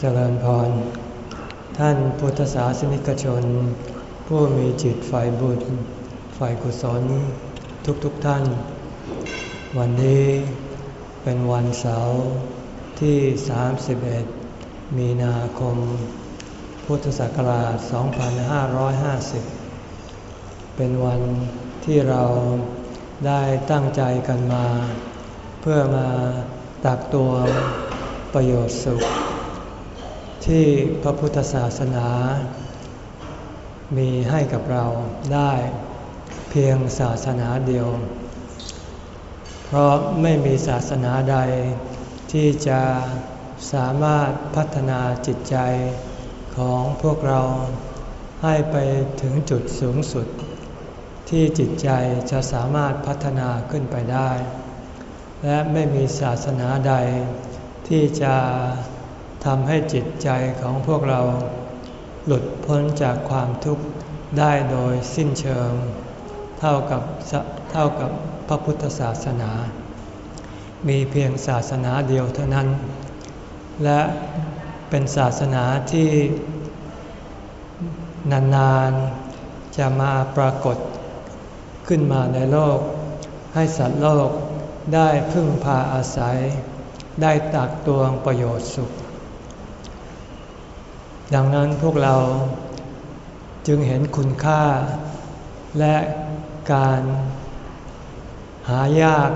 เจริญพร ท่านพุทธศาสนิกชน ผู้มีจิตฝ่ายบุญฝ่ายกุศลทุกๆทท่าน วันนี้เป็นวันเสาร์ที่ 31 มีนาคม พุทธศักราช 2550 เป็นวันที่เราได้ตั้งใจกันมา เพื่อมาตักตัวประโยชน์สุข ที่พระพุทธศาสนา มีให้กับเราได้เพียงศาสนาเดียว เพราะไม่มีศาสนาใดที่จะสามารถพัฒนาจิตใจของพวกเราให้ไปถึงจุดสูงสุด ที่จิตใจจะสามารถพัฒนาขึ้นไปได้ และไม่มีศาสนาใดที่จะ ทำให้จิตใจของพวกเรา หลุดพ้นจากความทุกข์ได้โดยสิ้นเชิง เท่ากับเท่ากับพระพุทธศาสนา มีเพียงศาสนาเดียวเท่านั้น และเป็นศาสนาที่นานๆ จะมาปรากฏขึ้นมาในโลก ให้สัตว์โลกได้พึ่งพาอาศัย ได้ตักตวงประโยชน์สุข ดังนั้นพวกเราจึงเห็นคุณค่า และการหายาก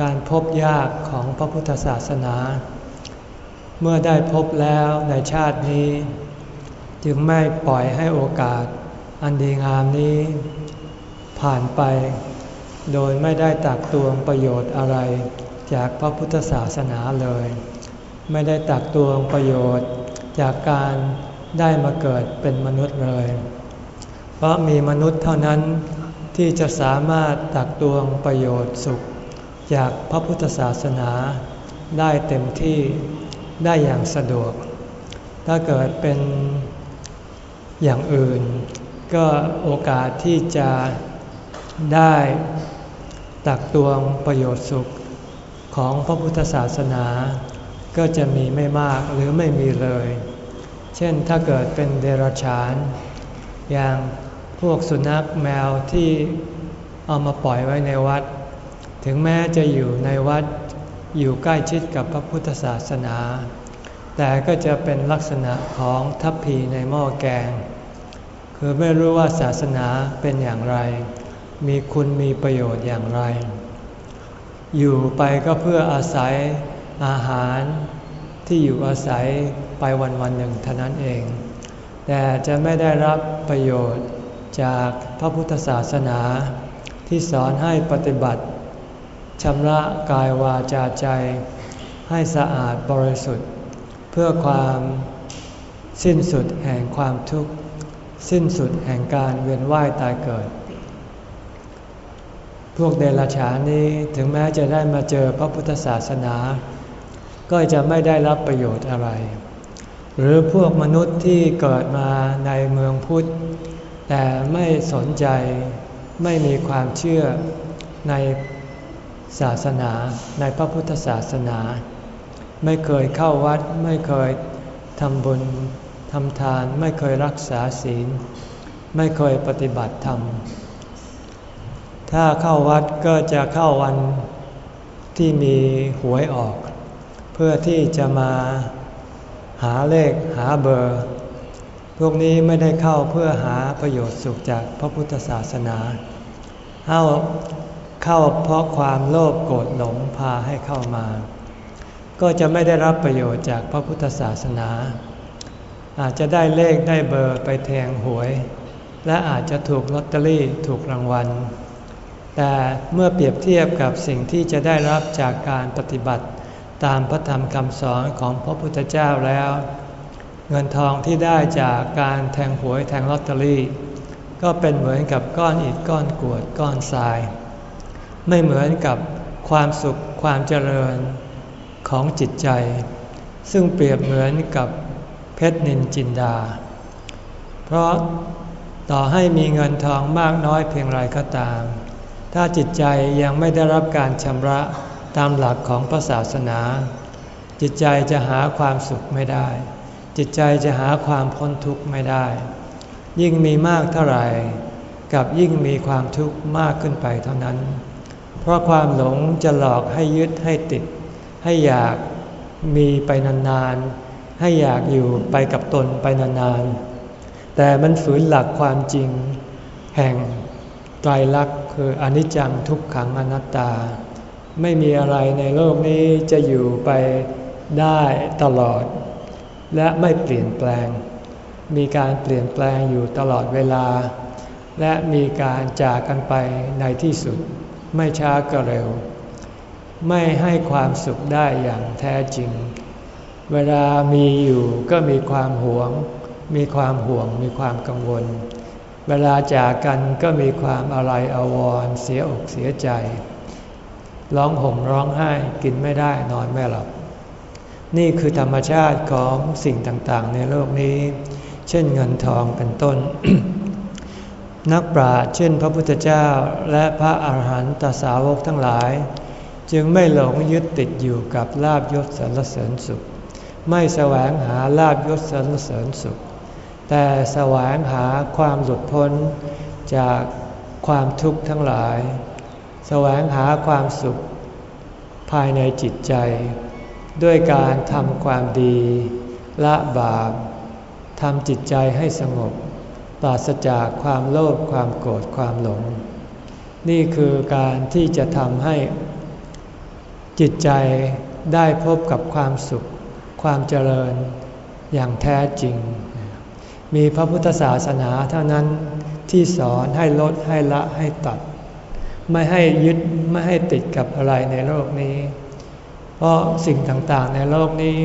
การพบยากของพระพุทธศาสนา เมื่อได้พบแล้วในชาตินี้ จึงไม่ปล่อยให้โอกาสอันดีงามนี้ ผ่านไป โดยไม่ได้ตักตวงประโยชน์อะไรจากพระพุทธศาสนาเลย ไม่ได้ตักตวงประโยชน์ จากการได้มาเกิดเป็นมนุษย์เลย เพราะมีมนุษย์เท่านั้นที่จะสามารถตักตวงประโยชน์สุข จากพระพุทธศาสนาได้เต็มที่ได้อย่างสะดวก ถ้าเกิดเป็นอย่างอื่น ก็โอกาสที่จะได้ตักตวงประโยชน์สุขของพระพุทธศาสนา ก็จะมีไม่มากหรือไม่มีเลย เช่นถ้าเกิดเป็นเดรัจฉาน อย่างพวกสุนัขแมวที่เอามาปล่อยไว้ในวัด ถึงแม้จะอยู่ในวัดอยู่ใกล้ชิดกับพระพุทธศาสนา แต่ก็จะเป็นลักษณะของทัพพีในหม้อแกง คือไม่รู้ว่าศาสนาเป็นอย่างไร มีคุณมีประโยชน์อย่างไร อยู่ไปก็เพื่ออาศัย อาหารที่อยู่อาศัยไปวันวันหนึ่งเท่านั้นเอง แต่จะไม่ได้รับประโยชน์จากพระพุทธศาสนาที่สอนให้ปฏิบัติชำระกายวาจาใจ ให้สะอาดบริสุทธิ์ เพื่อความสิ้นสุดแห่งความทุกข์ สิ้นสุดแห่งการเวียนว่ายตายเกิด พวกเดรัจฉานนี้ถึงแม้จะได้มาเจอพระพุทธศาสนา ก็จะไม่ได้รับประโยชน์อะไร หรือพวกมนุษย์ที่เกิดมาในเมืองพุทธ แต่ไม่สนใจไม่มีความเชื่อในศาสนาในพระพุทธศาสนา ไม่เคยเข้าวัดไม่เคยทำบุญทำทานไม่เคยรักษาศีล ไม่เคยปฏิบัติธรรม ถ้าเข้าวัดก็จะเข้าวันที่มีหวยออก เพื่อที่จะมาหาเลขหาเบอร์ พวกนี้ไม่ได้เข้าเพื่อหาประโยชน์สุขจากพระพุทธศาสนาเข้าเข้าเพราะความโลภโกรธหลงพาให้เข้ามา ก็จะไม่ได้รับประโยชน์จากพระพุทธศาสนา อาจจะได้เลขได้เบอร์ไปแทงหวย และอาจจะถูกลอตเตอรี่ถูกรางวัล แต่เมื่อเปรียบเทียบกับสิ่งที่จะได้รับจากการปฏิบัติ ตามพระธรรมคำสอนของพระพุทธเจ้าแล้ว เงินทองที่ได้จากการแทงหวยแทงลอตเตอรี่ ก็เป็นเหมือนกับก้อนอิฐก้อนกวดก้อนทราย ไม่เหมือนกับความสุขความเจริญของจิตใจ ซึ่งเปรียบเหมือนกับเพชรนินจินดา เพราะต่อให้มีเงินทองมากน้อยเพียงไรก็ตาม ถ้าจิตใจยังไม่ได้รับการชำระ ตามหลักของพระศาสนา จิตใจจะหาความสุขไม่ได้ จิตใจจะหาความพ้นทุกข์ไม่ได้ ยิ่งมีมากเท่าไหร่ กับยิ่งมีความทุกข์มากขึ้นไปเท่านั้น เพราะความหลงจะหลอกให้ยึดให้ติด ให้อยากมีไปนานๆ ให้อยากอยู่ไปกับตนไปนานๆ แต่มันฝืนหลักความจริง แห่งไตรลักษณ์คืออนิจจังทุกขังอนัตตา ไม่มีอะไรในโลกนี้จะอยู่ไปได้ตลอด และไม่เปลี่ยนแปลง มีการเปลี่ยนแปลงอยู่ตลอดเวลา และมีการจากกันไปในที่สุด ไม่ช้าก็เร็ว ไม่ให้ความสุขได้อย่างแท้จริง เวลามีอยู่ก็มีความหวง มีความห่วง มีความกังวล เวลาจากกันก็มีความอะไรอาวรเสียอกเสียใจ ร้องห่มร้องไห้กินไม่ได้นอนไม่หลับ นี่คือธรรมชาติของสิ่งต่างๆ ในโลกนี้ เช่นเงินทองเป็นต้น นักปราชญ์เช่นพระพุทธเจ้าและพระอาหารหันตสาวกทั้งหลาย จึงไม่หลงยึดติดอยู่กับลาบยศสรรเสริญสุข ไม่แสวงหาลาบยศสรรเสริญสุข แต่แสวงหาความหลุดพ้นจากความทุกข์ทั้งหลาย แสวงหาความสุข ภายในจิตใจ ด้วยการทำความดี ละบาปทำจิตใจให้สงบ ปราศจากความโลภความโกรธความหลง นี่คือการที่จะทำให้ จิตใจได้พบกับความสุข ความเจริญอย่างแท้จริง มีพระพุทธศาสนาเท่านั้นที่สอนให้ลดให้ละให้ตัด ไม่ให้ยึดไม่ให้ติดกับอะไรในโลกนี้ เพราะสิ่งต่างๆในโลกนี้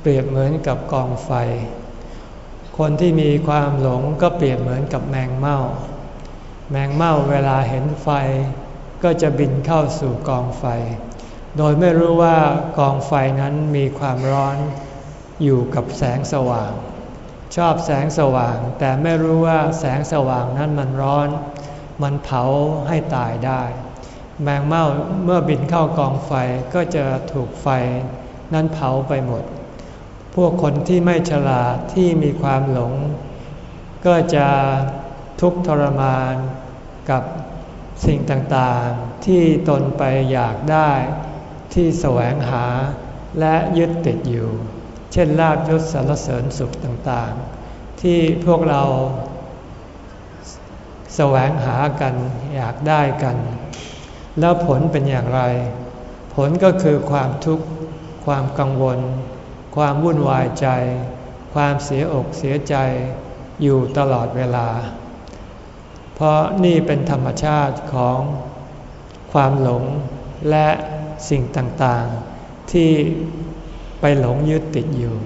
เปรียบเหมือนกับกองไฟ คนที่มีความหลงก็เปรียบเหมือนกับแมงเม่า แมงเม่าเวลาเห็นไฟ ก็จะบินเข้าสู่กองไฟ โดยไม่รู้ว่ากองไฟนั้นมีความร้อนอยู่กับแสงสว่าง ชอบแสงสว่างแต่ไม่รู้ว่าแสงสว่างนั้นมันร้อน มันเผาให้ตายได้ แมงเม่าเมื่อบินเข้ากองไฟก็จะถูกไฟนั้นเผาไปหมด พวกคนที่ไม่ฉลาดที่มีความหลง ก็จะทุกข์ทรมานกับสิ่งต่างๆ ที่ตนไปอยากได้ ที่แสวงหาและยึดติดอยู่ เช่นลาบยศสารเสริญสุขต่างๆ ที่พวกเรา แสวงหากันอยากได้กัน แล้วผลเป็นอย่างไร ผลก็คือความทุกข์ ความกังวล ความวุ่นวายใจ ความเสียอกเสียใจอยู่ตลอดเวลา เพราะนี่เป็นธรรมชาติของความหลงและสิ่งต่างๆ ที่ไปหลงยึดติดอยู่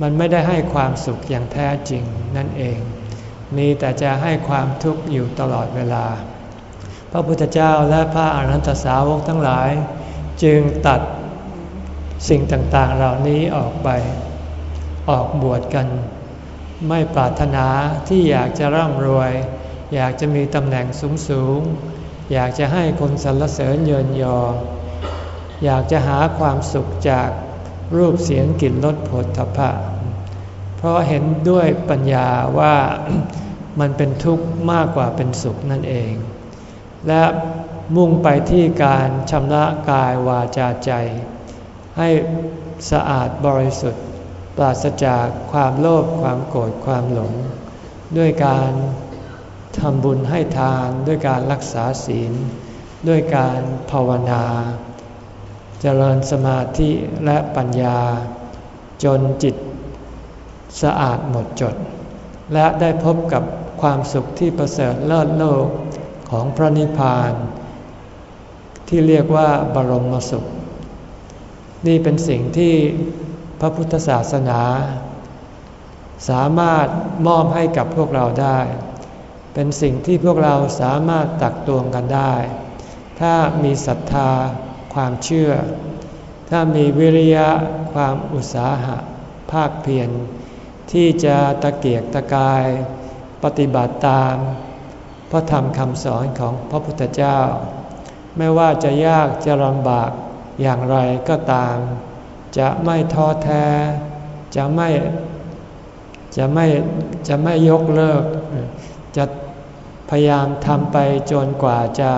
มันไม่ได้ให้ความสุขอย่างแท้จริงนั่นเอง มีแต่จะให้ความทุกข์อยู่ตลอดเวลา พระพุทธเจ้าและพระอรหันตสาวกทั้งหลาย จึงตัดสิ่งต่างๆเหล่านี้ออกไป ออกบวชกัน ไม่ปรารถนาที่อยากจะร่ำรวย อยากจะมีตำแหน่งสูงๆ อยากจะให้คนสรรเสริญเยินยอ อยากจะหาความสุขจากรูปเสียงกลิ่นรสผลทพะ เพราะเห็นด้วยปัญญาว่ามันเป็นทุกข์มากกว่าเป็นสุขนั่นเอง และมุ่งไปที่การชำระกายวาจาใจ ให้สะอาดบริสุทธิ์ ปราศจากความโลภความโกรธความหลง ด้วยการทำบุญให้ทานด้วยการรักษาศีล ด้วยการภาวนา เจริญสมาธิและปัญญา จนจิต สะอาดหมดจด และได้พบกับความสุขที่ประเสริฐเลิศโลกของพระนิพพาน ที่เรียกว่าบรมสุข นี่เป็นสิ่งที่พระพุทธศาสนา สามารถมอบให้กับพวกเราได้ เป็นสิ่งที่พวกเราสามารถตักตวงกันได้ ถ้ามีศรัทธา ความเชื่อ ถ้ามีวิริยะ ความอุตสาหะ ภาคเพียร ที่จะตะเกียกตะกาย ปฏิบัติตาม พระธรรมคำสอนของพระพุทธเจ้า ไม่ว่าจะยากจะลำบากอย่างไรก็ตาม จะไม่ท้อแท้ จะไม่จะไม่จะไม่ยกเลิก จะพยายามทำไปจนกว่าจะ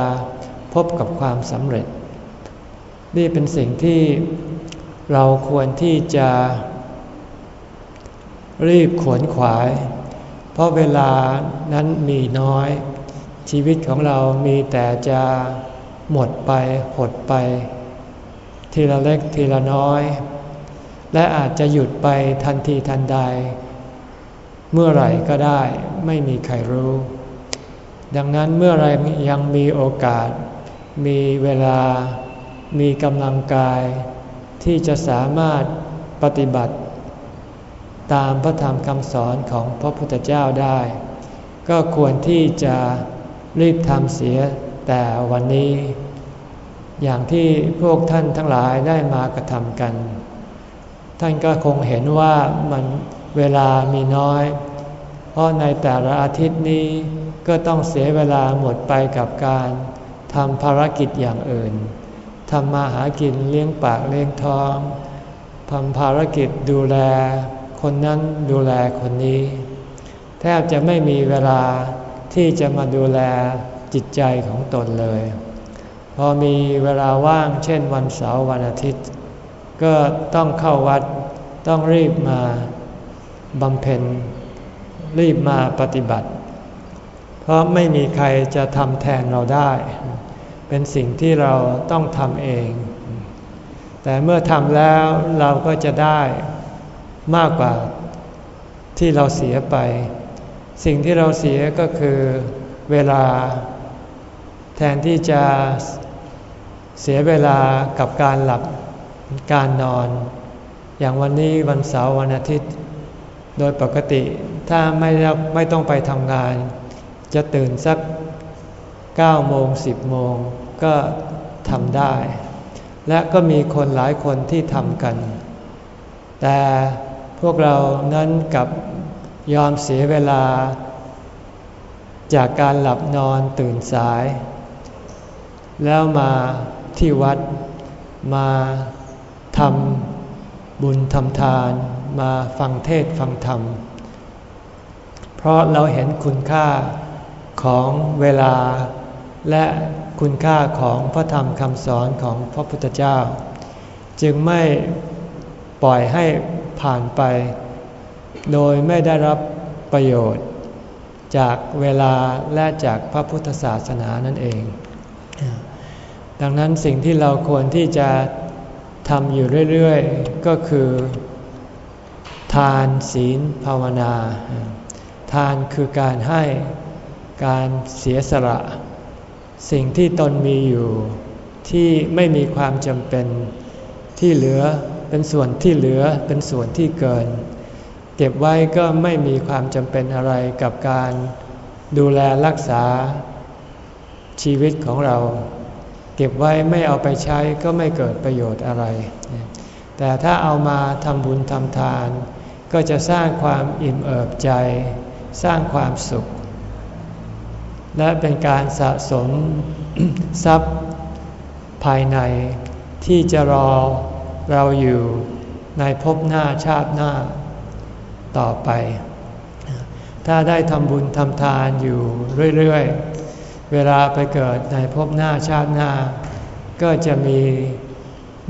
พบกับความสำเร็จ นี่เป็นสิ่งที่เราควรที่จะ รีบขวนขวาย เพราะเวลานั้นมีน้อย ชีวิตของเรามีแต่จะหมดไปหดไป ทีละเล็กทีละน้อย และอาจจะหยุดไปทันทีทันใด เมื่อไหร่ก็ได้ไม่มีใครรู้ ดังนั้นเมื่อไรยังมีโอกาส มีเวลามีกำลังกาย ที่จะสามารถปฏิบัติ ตามพระธรรมคำสอนของพระพุทธเจ้าได้ ก็ควรที่จะรีบทำเสียแต่วันนี้ อย่างที่พวกท่านทั้งหลายได้มากระทำกัน ท่านก็คงเห็นว่ามันเวลามีน้อย เพราะในแต่ละอาทิตย์นี้ก็ต้องเสียเวลาหมดไปกับการทำภารกิจอย่างอื่นทำมาหากินเลี้ยงปากเลี้ยงท้องทำภารกิจดูแล คนนั้นดูแลคนนี้ แทบจะไม่มีเวลาที่จะมาดูแลจิตใจของตนเลย พอมีเวลาว่างเช่นวันเสาร์วันอาทิตย์ ก็ต้องเข้าวัดต้องรีบมาบำเพ็ญ รีบมาปฏิบัติ เพราะไม่มีใครจะทำแทนเราได้ เป็นสิ่งที่เราต้องทำเอง แต่เมื่อทำแล้วเราก็จะได้ มากกว่าที่เราเสียไป สิ่งที่เราเสียก็คือเวลา แทนที่จะเสียเวลากับการหลับการนอน อย่างวันนี้วันเสาร์วันอาทิตย์ โดยปกติถ้าไม่ไม่ต้องไปทำงาน จะตื่นสัก9โมง10โมงก็ทำได้ และก็มีคนหลายคนที่ทำกัน แต่ พวกเรานั้นกับยอมเสียเวลา จากการหลับนอนตื่นสาย แล้วมาที่วัดมาทำบุญทำทาน มาฟังเทศฟังธรรม เพราะเราเห็นคุณค่าของเวลา และคุณค่าของพระธรรมคำสอนของพระพุทธเจ้า จึงไม่ปล่อยให้ ผ่านไป โดยไม่ได้รับประโยชน์ จากเวลาและจากพระพุทธศาสนานั่นเอง ดังนั้นสิ่งที่เราควรที่จะทำอยู่เรื่อยๆ ก็คือ ทานศีลภาวนา ทานคือการให้การเสียสละ สิ่งที่ตนมีอยู่ที่ไม่มีความจำเป็นที่เหลือ เป็นส่วนที่เหลือเป็นส่วนที่เกิน เก็บไว้ก็ไม่มีความจำเป็นอะไรกับการดูแลรักษาชีวิตของเรา เก็บไว้ไม่เอาไปใช้ก็ไม่เกิดประโยชน์อะไร แต่ถ้าเอามาทำบุญทำทาน ก็จะสร้างความอิ่มเอิบใจ สร้างความสุข และเป็นการสะสมทรัพย์ภายในที่จะรอ เราอยู่ในภพหน้าชาติหน้าต่อไป ถ้าได้ทำบุญทำทานอยู่เรื่อยๆ เวลาไปเกิดในภพหน้าชาติหน้า ก็จะมี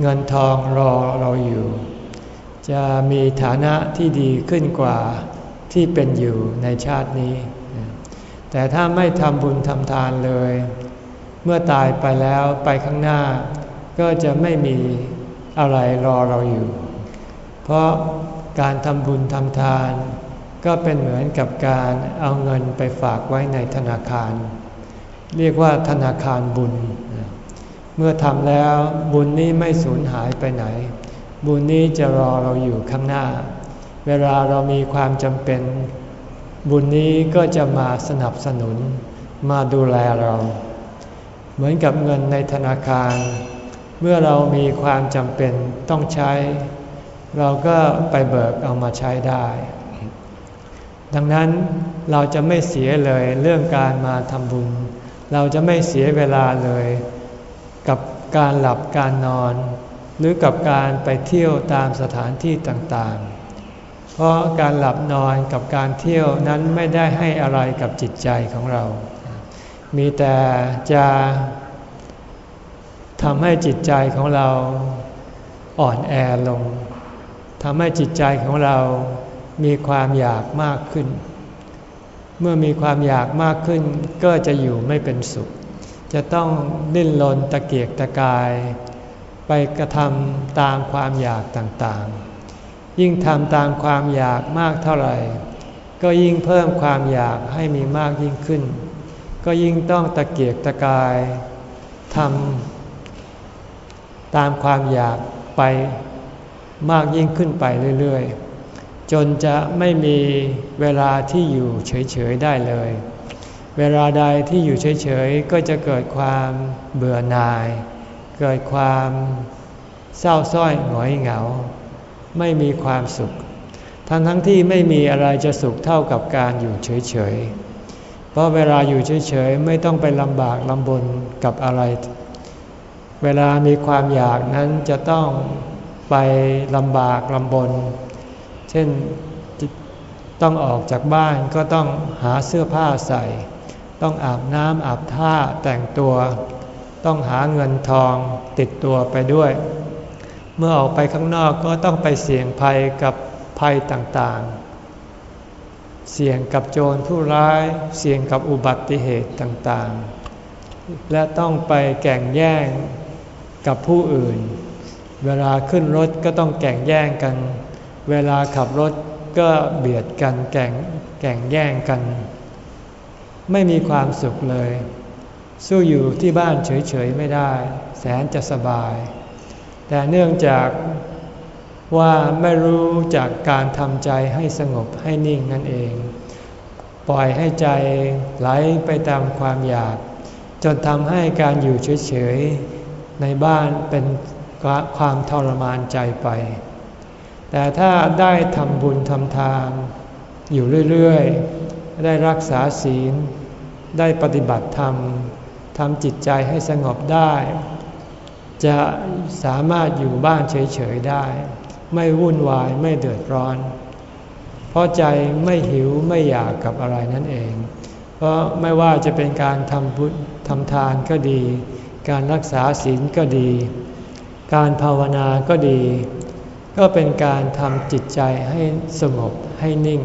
เงินทองรอเราอยู่ จะมีฐานะที่ดีขึ้นกว่าที่เป็นอยู่ในชาตินี้ แต่ถ้าไม่ทำบุญทำทานเลย เมื่อตายไปแล้วไปข้างหน้า ก็จะไม่มี อะไรรอเราอยู่ เพราะการทำบุญทำทาน ก็เป็นเหมือนกับการเอาเงินไปฝากไว้ในธนาคาร เรียกว่าธนาคารบุญ เมื่อทำแล้วบุญนี้ไม่สูญหายไปไหน บุญนี้จะรอเราอยู่ข้างหน้า เวลาเรามีความจำเป็น บุญนี้ก็จะมาสนับสนุนมาดูแลเรา เหมือนกับเงินในธนาคาร เมื่อเรามีความจำเป็นต้องใช้ เราก็ไปเบิกเอามาใช้ได้ ดังนั้นเราจะไม่เสียเลยเรื่องการมาทำบุญ เราจะไม่เสียเวลาเลย กับการหลับการนอน หรือกับการไปเที่ยวตามสถานที่ต่างๆ เพราะการหลับนอนกับการเที่ยวนั้นไม่ได้ให้อะไรกับจิตใจของเรา มีแต่จะ ทำให้จิตใจของเราอ่อนแอลงทำให้จิตใจของเรามีความอยากมากขึ้น เมื่อมีความอยากมากขึ้น ก็จะอยู่ไม่เป็นสุข จะต้องดิ้นรนตะเกียกตะกาย ไปกระทำตามความอยากต่างๆ ยิ่งทำตามความอยากมากเท่าไหร่ ก็ยิ่งเพิ่มความอยากให้มีมากยิ่งขึ้น ก็ยิ่งต้องตะเกียกตะกายทำ ตามความอยากไปมากยิ่งขึ้นไปเรื่อยๆ จนจะไม่มีเวลาที่อยู่เฉยๆได้เลย เวลาใดที่อยู่เฉยๆ ก็จะเกิดความเบื่อหน่าย เกิดความเศร้าส้อยหงอยเหงา ไม่มีความสุข ทั้งทั้งที่ไม่มีอะไรจะสุขเท่ากับการอยู่เฉยๆ เพราะเวลาอยู่เฉยๆ ไม่ต้องไปลำบากลำบนกับอะไร เวลามีความอยากนั้นจะต้องไปลำบากลำบน เช่นต้องออกจากบ้านก็ต้องหาเสื้อผ้าใส่ ต้องอาบน้ำอาบท่าแต่งตัว ต้องหาเงินทองติดตัวไปด้วย เมื่อออกไปข้างนอกก็ต้องไปเสี่ยงภัยกับภัยต่างๆ เสี่ยงกับโจรผู้ร้าย เสี่ยงกับอุบัติเหตุต่างๆ และต้องไปแก่งแย่ง กับผู้อื่น เวลาขึ้นรถก็ต้องแข่งแย่งกัน เวลาขับรถก็เบียดกันแข่งแข่งแย่งกัน ไม่มีความสุขเลย สู้อยู่ที่บ้านเฉยๆไม่ได้ แสนจะสบาย แต่เนื่องจากว่าไม่รู้จากการทำใจให้สงบให้นิ่งนั่นเอง ปล่อยให้ใจไหลไปตามความอยาก จนทำให้การอยู่เฉยๆ ในบ้านเป็นความทรมานใจไป แต่ถ้าได้ทำบุญทำทานอยู่เรื่อยๆ ได้รักษาศีล ได้ปฏิบัติธรรมทำจิตใจให้สงบได้ จะสามารถอยู่บ้านเฉยๆได้ ไม่วุ่นวายไม่เดือดร้อน เพราะใจไม่หิวไม่อยากกับอะไรนั่นเอง เพราะไม่ว่าจะเป็นการทำบุญทำทานก็ดี การรักษาศีลก็ดี การภาวนาก็ดี ก็เป็นการทำจิตใจให้สงบให้นิ่ง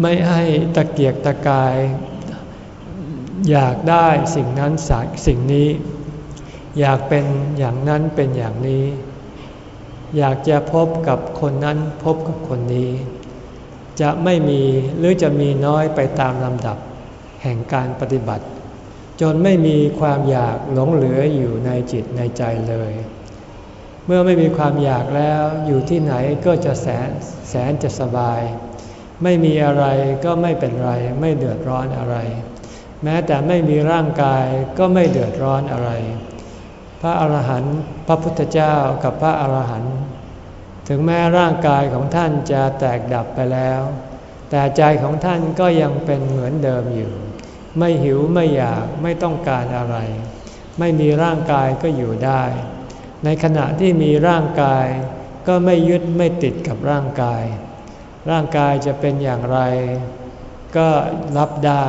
ไม่ให้ตะเกียกตะกาย อยากได้สิ่งนั้นสักสิ่งนี้ อยากเป็นอย่างนั้นเป็นอย่างนี้ อยากจะพบกับคนนั้นพบกับคนนี้ จะไม่มีหรือจะมีน้อยไปตามลำดับแห่งการปฏิบัติ จนไม่มีความอยากหลงเหลืออยู่ในจิตในใจเลย เมื่อไม่มีความอยากแล้วอยู่ที่ไหนก็จะแสนแสนจะสบาย ไม่มีอะไรก็ไม่เป็นไร ไม่เดือดร้อนอะไร แม้แต่ไม่มีร่างกายก็ไม่เดือดร้อนอะไร พระอาหารหันต์พระพุทธเจ้ากับพระอาหารหันต์ถึงแม้ร่างกายของท่านจะแตกดับไปแล้ว แต่ใจของท่านก็ยังเป็นเหมือนเดิมอยู่ ไม่หิวไม่อยากไม่ต้องการอะไร ไม่มีร่างกายก็อยู่ได้ ในขณะที่มีร่างกาย ก็ไม่ยึดไม่ติดกับร่างกาย ร่างกายจะเป็นอย่างไร ก็รับได้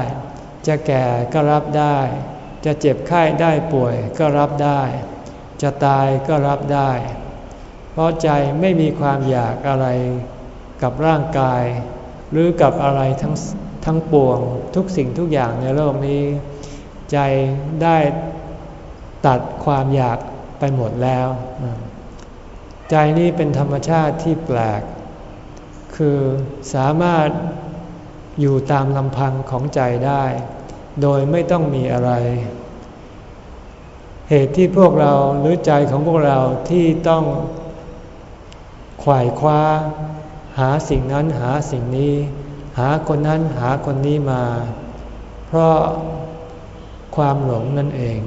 จะแก่ก็รับได้ จะเจ็บไข้ได้ป่วยก็รับได้ จะตายก็รับได้ เพราะใจไม่มีความอยากอะไรกับร่างกาย หรือกับอะไรทั้ง ทั้งปวง ทุกสิ่งทุกอย่างในโลกนี้ ใจได้ตัดความอยากไปหมดแล้ว ใจนี้เป็นธรรมชาติที่แปลก คือสามารถอยู่ตามลำพังของใจได้ โดยไม่ต้องมีอะไร เหตุที่พวกเราหรือใจของพวกเราที่ต้องขวายคว้า หาสิ่งนั้นหาสิ่งนี้ หาคนนั้นหาคนนี้มา เพราะความหลงนั่นเอง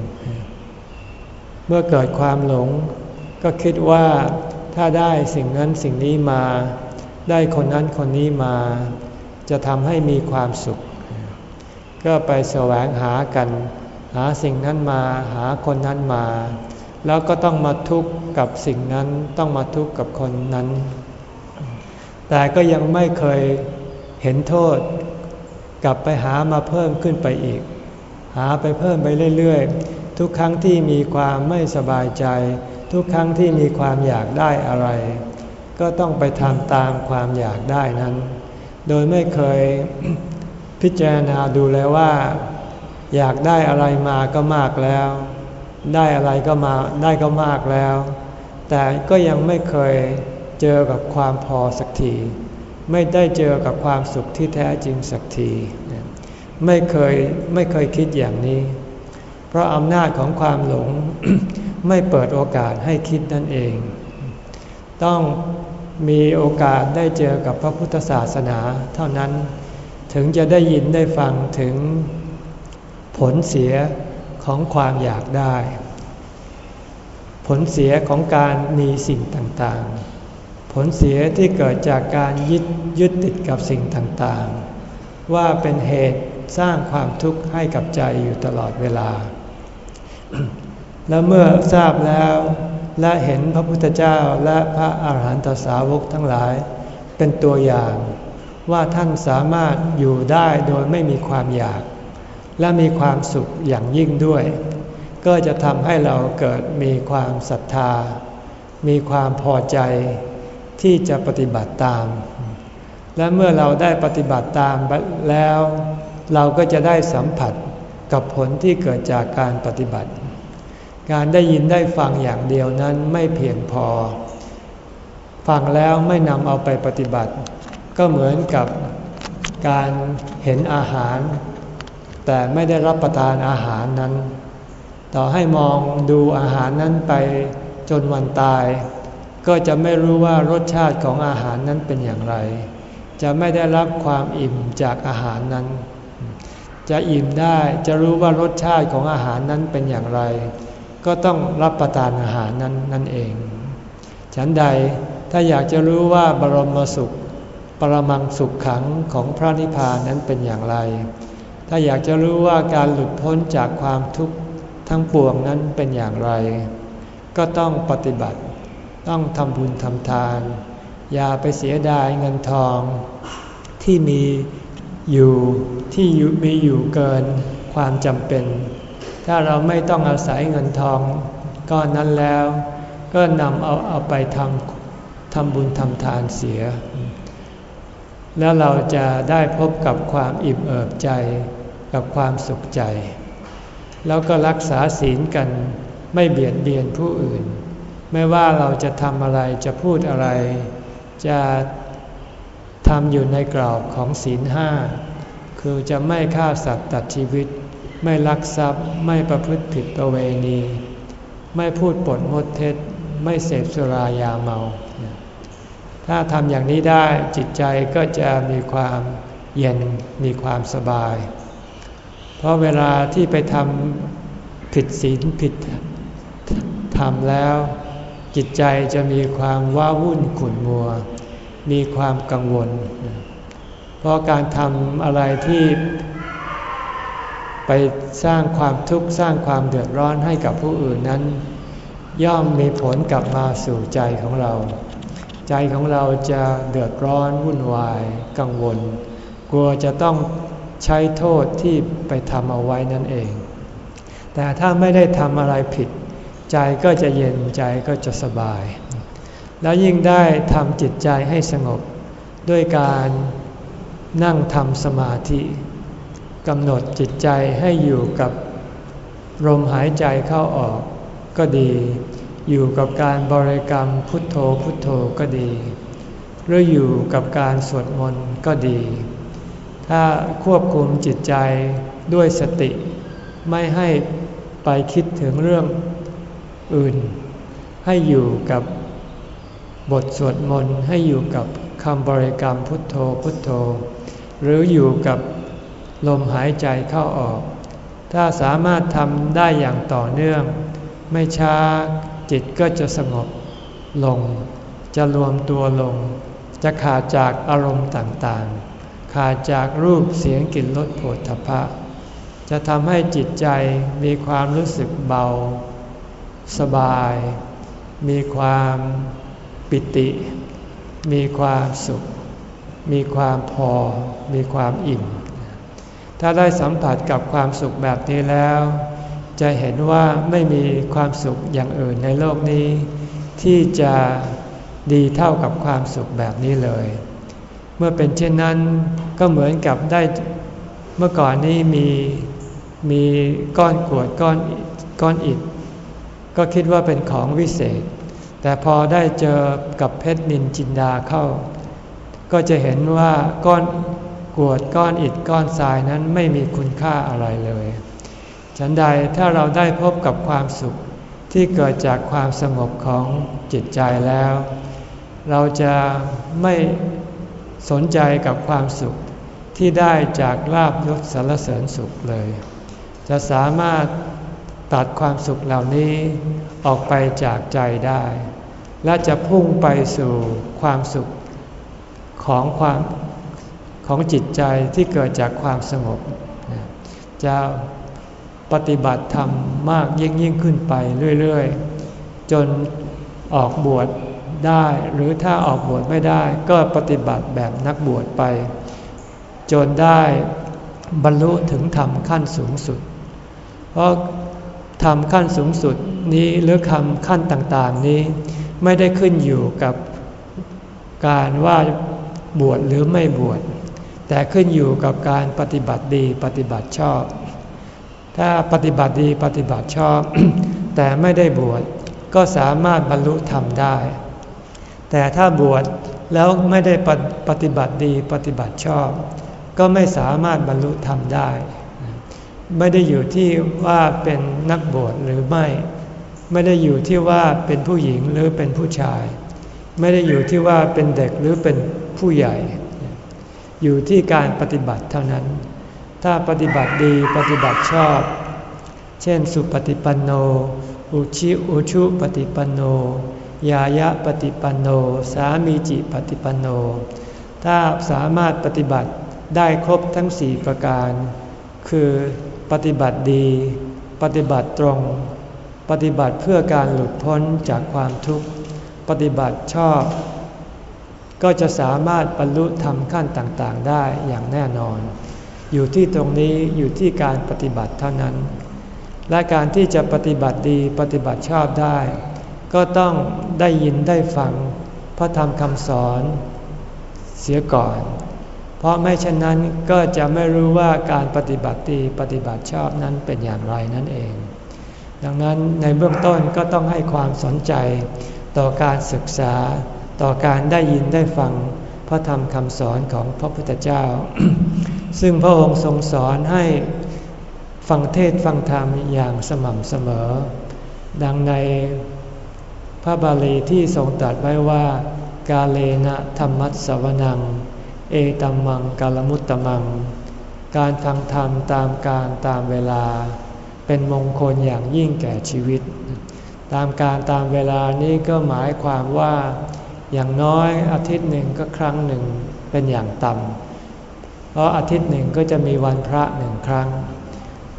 เมื่อเกิดความหลง ก็คิดว่าถ้าได้สิ่งนั้นสิ่งนี้มา ได้คนนั้นคนนี้มา จะทำให้มีความสุข ก็ไปแสวงหากัน หาสิ่งนั้นมา หาคนนั้นมา แล้วก็ต้องมาทุกข์กับสิ่งนั้นต้องมาทุกข์กับคนนั้น แต่ก็ยังไม่เคย เห็นโทษ กลับไปหามาเพิ่มขึ้นไปอีก หาไปเพิ่มไปเรื่อยๆ ทุกครั้งที่มีความไม่สบายใจ ทุกครั้งที่มีความอยากได้อะไร ก็ต้องไปทำตามความอยากได้นั้น โดยไม่เคยพิจารณาดูแล้วว่า อยากได้อะไรมาก็มากแล้ว ได้อะไรก็มาได้ก็มากแล้ว แต่ก็ยังไม่เคยเจอกับความพอสักที ไม่ได้เจอกับความสุขที่แท้จริงสักที ไม่เคยไม่เคยคิดอย่างนี้ เพราะอำนาจของความหลงไม่เปิดโอกาสให้คิดนั่นเอง ต้องมีโอกาสได้เจอกับพระพุทธศาสนาเท่านั้นถึงจะได้ยินได้ฟังถึงผลเสียของความอยากได้ ผลเสียของการมีสิ่งต่างๆ ผลเสียที่เกิดจากการยึดยึดติดกับสิ่งต่างๆ ว่าเป็นเหตุสร้างความทุกข์ให้กับใจอยู่ตลอดเวลา และเมื่อทราบแล้วและเห็นพระพุทธเจ้าและพระอาหารหันตสาวกทั้งหลาย เป็นตัวอย่างว่าท่านสามารถอยู่ได้โดยไม่มีความอยาก และมีความสุขอย่างยิ่งด้วย ก็จะทำให้เราเกิดมีความศรัทธา มีความพอใจ ที่จะปฏิบัติตาม และเมื่อเราได้ปฏิบัติตามแล้ว เราก็จะได้สัมผัสกับผลที่เกิดจากการปฏิบัติ การได้ยินได้ฟังอย่างเดียวนั้นไม่เพียงพอ ฟังแล้วไม่นำเอาไปปฏิบัติ ก็เหมือนกับการเห็นอาหาร แต่ไม่ได้รับประทานอาหารนั้น ต่อให้มองดูอาหารนั้นไปจนวันตาย ก็จะไม่รู้ว่ารสชาติของอาหารนั้นเป็นอย่างไร จะไม่ได้รับความอิ่มจากอาหารนั้น จะอิ่มได้จะรู้ว่ารสชาติของอาหารนั้นเป็นอย่างไร ก็ต้องรับประทานอาหารนั้นนั่นเอง ฉันใดถ้าอยากจะรู้ว่าบรมสุข ปรมังสุขขังของพระนิพพานนั้นเป็นอย่างไร ถ้าอยากจะรู้ว่าการหลุดพ้นจากความทุกข์ทั้งปวงนั้นเป็นอย่างไร ก็ต้องปฏิบัติ ต้องทำบุญทำทาน อย่าไปเสียดายเงินทอง ที่มีอยู่ที่มีอยู่เกินความจำเป็น ถ้าเราไม่ต้องอาศัยเงินทองก้อนนั้นแล้ว ก็นำเอาเอาไปทำทำบุญทำทานเสีย แล้วเราจะได้พบกับความอิ่มเอิบใจกับความสุขใจ แล้วก็รักษาศีลกันไม่เบียดเบียนผู้อื่น ไม่ว่าเราจะทำอะไรจะพูดอะไร จะทำอยู่ในกรอบของศีลห้าคือจะไม่ฆ่าสัตว์ตัดชีวิต ไม่ลักทรัพย์ไม่ประพฤติผิดประเวณี ไม่พูดปดมดเท็จ ไม่เสพสุรายาเมา ถ้าทำอย่างนี้ได้จิตใจก็จะมีความเย็นมีความสบาย เพราะเวลาที่ไปทำผิดศีลผิดทำแล้ว จิตใจจะมีความว้าวุ่นขุ่นมัว มีความกังวล เพราะการทำอะไรที่ไปสร้างความทุกข์สร้างความเดือดร้อนให้กับผู้อื่นนั้น ย่อมมีผลกลับมาสู่ใจของเรา ใจของเราจะเดือดร้อนวุ่นวาย กังวล กลัวจะต้องใช้โทษที่ไปทำเอาไว้นั่นเอง แต่ถ้าไม่ได้ทำอะไรผิด ใจก็จะเย็นใจก็จะสบาย แล้วยิ่งได้ทำจิตใจให้สงบด้วยการนั่งทำสมาธิกำหนดจิตใจให้อยู่กับลมหายใจเข้าออกก็ดี อยู่กับการบริกรรมพุทโธพุทโธก็ดี หรืออยู่กับการสวดมนต์ก็ดี ถ้าควบคุมจิตใจด้วยสติ ไม่ให้ไปคิดถึงเรื่อง อื่น ให้อยู่กับบทสวดมนต์ให้อยู่กับคำบริกรรมพุทโธพุทโธ หรืออยู่กับลมหายใจเข้าออก ถ้าสามารถทำได้อย่างต่อเนื่อง ไม่ช้าจิตก็จะสงบลง จะรวมตัวลง จะขาดจากอารมณ์ต่างๆ ขาดจากรูปเสียงกลิ่นรสโผฏฐัพพะ จะทำให้จิตใจมีความรู้สึกเบา สบาย มีความปิติ มีความสุข มีความพอ มีความอิ่ม ถ้าได้สัมผัสกับความสุขแบบนี้แล้ว จะเห็นว่าไม่มีความสุขอย่างอื่นในโลกนี้ ที่จะดีเท่ากับความสุขแบบนี้เลย เมื่อเป็นเช่นนั้นก็เหมือนกับได้เมื่อก่อนนี้มีมีก้อนกวดก้อนก้อนอิฐ ก็คิดว่าเป็นของวิเศษ แต่พอได้เจอกับเพชรนินจินดาเข้า ก็จะเห็นว่าก้อนกวดก้อนอิฐก้อนทรายนั้นไม่มีคุณค่าอะไรเลย ฉันใดถ้าเราได้พบกับความสุขที่เกิดจากความสงบของจิตใจแล้ว เราจะไม่สนใจกับความสุขที่ได้จากลาบยศสารเสริญสุขเลย จะสามารถ ตัดความสุขเหล่านี้ออกไปจากใจได้ และจะพุ่งไปสู่ความสุขของความของจิตใจที่เกิดจากความสงบ จะปฏิบัติธรรมมากยิ่งยิ่งขึ้นไปเรื่อยๆ จนออกบวชได้หรือถ้าออกบวชไม่ได้ก็ปฏิบัติแบบนักบวชไป จนได้บรรลุถึงธรรมขั้นสูงสุด เพราะ ธรรมขั้นสูงสุดนี้หรือคำขั้นต่างๆนี้ ไม่ได้ขึ้นอยู่กับการว่าบวชหรือไม่บวชแต่ขึ้นอยู่กับการปฏิบัติดีปฏิบัติชอบ ถ้าปฏิบัติดีปฏิบัติชอบ แต่ไม่ได้บวชก็สามารถบรรลุธรรมได้ แต่ถ้าบวชแล้วไม่ได้ปฏิบัติดีปฏิบัติชอบ ก็ไม่สามารถบรรลุธรรมได้ ไม่ได้อยู่ที่ว่าเป็นนักบวชหรือไม่ ไม่ได้อยู่ที่ว่าเป็นผู้หญิงหรือเป็นผู้ชาย ไม่ได้อยู่ที่ว่าเป็นเด็กหรือเป็นผู้ใหญ่ อยู่ที่การปฏิบัติเท่านั้น ถ้าปฏิบัติดีปฏิบัติชอบ เช่น สุปฏิปันโน อุชิอุชุปฏิปันโน ยายะปฏิปันโน สามีจิปฏิปันโน ถ้าสามารถปฏิบัติได้ครบทั้งสี่ประการ คือ ปฏิบัติดี ปฏิบัติตรง ปฏิบัติเพื่อการหลุดพ้นจากความทุกข์ ปฏิบัติชอบ ก็จะสามารถบรรลุธรรมขั้นต่างๆ ได้อย่างแน่นอน อยู่ที่ตรงนี้อยู่ที่การปฏิบัติเท่านั้น และการที่จะปฏิบัติดีปฏิบัติชอบได้ ก็ต้องได้ยินได้ฟังพระธรรมคำสอนเสียก่อน เพราะไม่เช่นนั้นก็จะไม่รู้ว่าการปฏิบัติดีปฏิบัติชอบนั้นเป็นอย่างไรนั่นเอง ดังนั้นในเบื้องต้นก็ต้องให้ความสนใจต่อการศึกษา ต่อการได้ยินได้ฟังพระธรรมคำสอนของพระพุทธเจ้า ซึ่งพระองค์ทรงสอนให้ฟังเทศฟังธรรมอย่างสม่ำเสมอ ดังในพระบาลีที่ทรงตรัสไว้ว่า กาเลนะธรรมัสสวนัง เอตัมมังกาลมุตตมัง การฟังธรรมตามการตามเวลา เป็นมงคลอย่างยิ่งแก่ชีวิต ตามการตามเวลานี้ก็หมายความว่าอย่างน้อยอาทิตย์หนึ่งก็ครั้งหนึ่งเป็นอย่างต่ำเพราะอาทิตย์หนึ่งก็จะมีวันพระหนึ่งครั้ง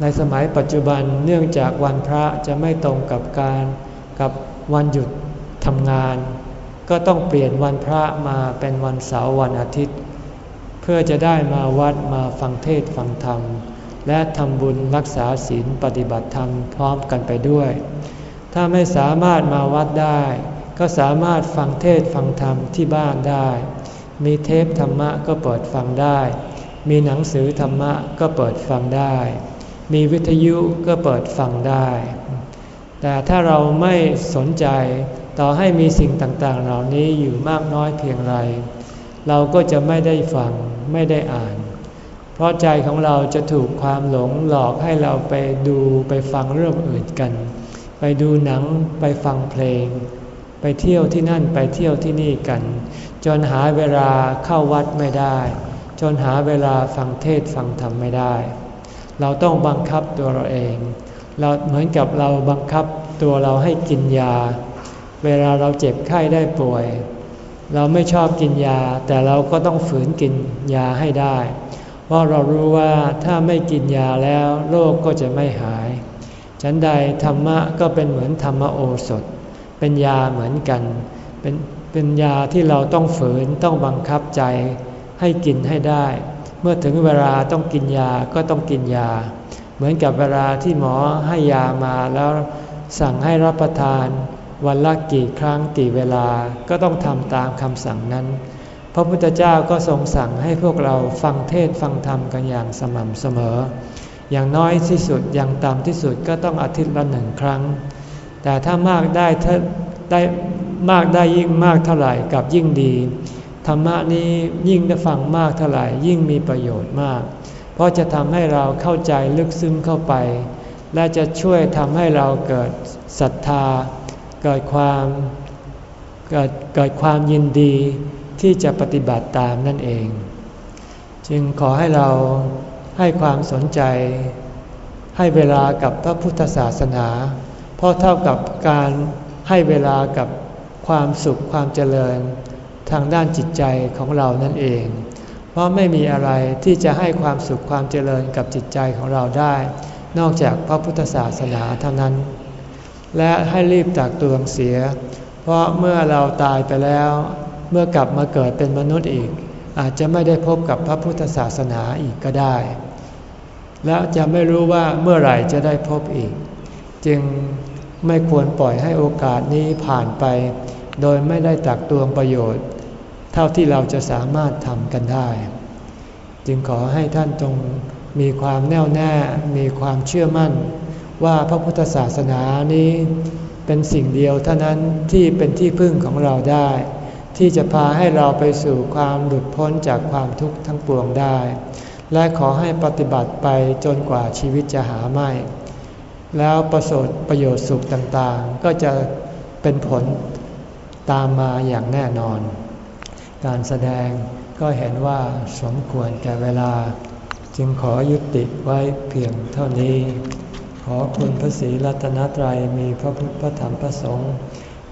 ในสมัยปัจจุบันเนื่องจากวันพระจะไม่ตรงกับการกับวันหยุดทำงาน ก็ต้องเปลี่ยนวันพระมาเป็นวันเสาร์วันอาทิตย์ เพื่อจะได้มาวัดมาฟังเทศฟังธรรม และทำบุญรักษาศีลปฏิบัติธรรมพร้อมกันไปด้วย ถ้าไม่สามารถมาวัดได้ ก็สามารถฟังเทศฟังธรรมที่บ้านได้ มีเทปธรรมะก็เปิดฟังได้ มีหนังสือธรรมะก็เปิดฟังได้ มีวิทยุก็เปิดฟังได้ แต่ถ้าเราไม่สนใจต่อให้มีสิ่งต่างๆ เหล่านี้อยู่มากน้อยเพียงไร เราก็จะไม่ได้ฟัง ไม่ได้อ่าน เพราะใจของเราจะถูกความหลงหลอกให้เราไปดูไปฟังเรื่องอื่นกัน ไปดูหนังไปฟังเพลง ไปเที่ยวที่นั่นไปเที่ยวที่นี่กัน จนหาเวลาเข้าวัดไม่ได้ จนหาเวลาฟังเทศฟังธรรมไม่ได้ เราต้องบังคับตัวเราเอง เราเหมือนกับเราบังคับตัวเราให้กินยา เวลาเราเจ็บไข้ได้ป่วย เราไม่ชอบกินยา แต่เราก็ต้องฝืนกินยาให้ได้ เพราะเรารู้ว่าถ้าไม่กินยาแล้วโรคกก็จะไม่หาย ฉันใดธรรมะก็เป็นเหมือนธรรมโอสถ เป็นยาเหมือนกัน เป็นเป็นยาที่เราต้องฝืนต้องบังคับใจให้กินให้ได้ เมื่อถึงเวลาต้องกินยาก็ต้องกินยา เหมือนกับเวลาที่หมอให้ยามาแล้วสั่งให้รับประทาน วันละกี่ครั้งกี่เวลาก็ต้องทำตามคำสั่งนั้น พระพุทธเจ้าก็ทรงสั่งให้พวกเราฟังเทศฟังธรรมกันอย่างสม่ำเสมอ อย่างน้อยที่สุดอย่างต่ำที่สุดก็ต้องอาทิตย์ละหนึ่งครั้ง แต่ถ้ามากได้ถ้าได้มากได้ยิ่งมากเท่าไหร่กับยิ่งดี ธรรมะนี้ยิ่งได้ฟังมากเท่าไหร่ยิ่งมีประโยชน์มาก เพราะจะทำให้เราเข้าใจลึกซึ้งเข้าไป และจะช่วยทำให้เราเกิดศรัทธา เกิดความเกิดเกิดความยินดีที่จะปฏิบัติตามนั่นเอง จึงขอให้เราให้ความสนใจ ให้เวลากับพระพุทธศาสนา เพราะเท่ากับการให้เวลากับความสุขความเจริญทางด้านจิตใจของเรานั่นเอง เพราะไม่มีอะไรที่จะให้ความสุขความเจริญกับจิตใจของเราได้ นอกจากพระพุทธศาสนาเท่านั้น และให้รีบตักตวงเสีย เพราะเมื่อเราตายไปแล้ว เมื่อกลับมาเกิดเป็นมนุษย์อีก อาจจะไม่ได้พบกับพระพุทธศาสนาอีกก็ได้ และจะไม่รู้ว่าเมื่อไหร่จะได้พบอีก จึงไม่ควรปล่อยให้โอกาสนี้ผ่านไป โดยไม่ได้ตักตวงประโยชน์ เท่าที่เราจะสามารถทำกันได้ จึงขอให้ท่านจงมีความแน่วแน่ มีความเชื่อมั่น ว่าพระพุทธศาสนานี้เป็นสิ่งเดียวเท่านั้นที่เป็นที่พึ่งของเราได้ ที่จะพาให้เราไปสู่ความหลุดพ้นจากความทุกข์ทั้งปวงได้ และขอให้ปฏิบัติไปจนกว่าชีวิตจะหาไม่ แล้วประสบประโยชน์สุขต่างๆ ก็จะเป็นผลตามมาอย่างแน่นอน การแสดงก็เห็นว่าสมควรแก่เวลา จึงขอยุติไว้เพียงเท่านี้ ขอคุณพระศรีรัตนตรัยมีพระพุทธพระธรรมพระสงฆ์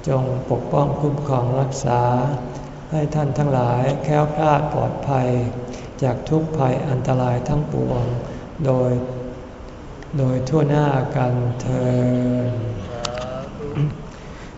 จงปกป้องคุ้มครองรักษา ให้ท่านทั้งหลายแค้วคลาดปลอดภัย จากทุกภัยอันตรายทั้งปวง โดย โดยทั่วหน้ากันเธอ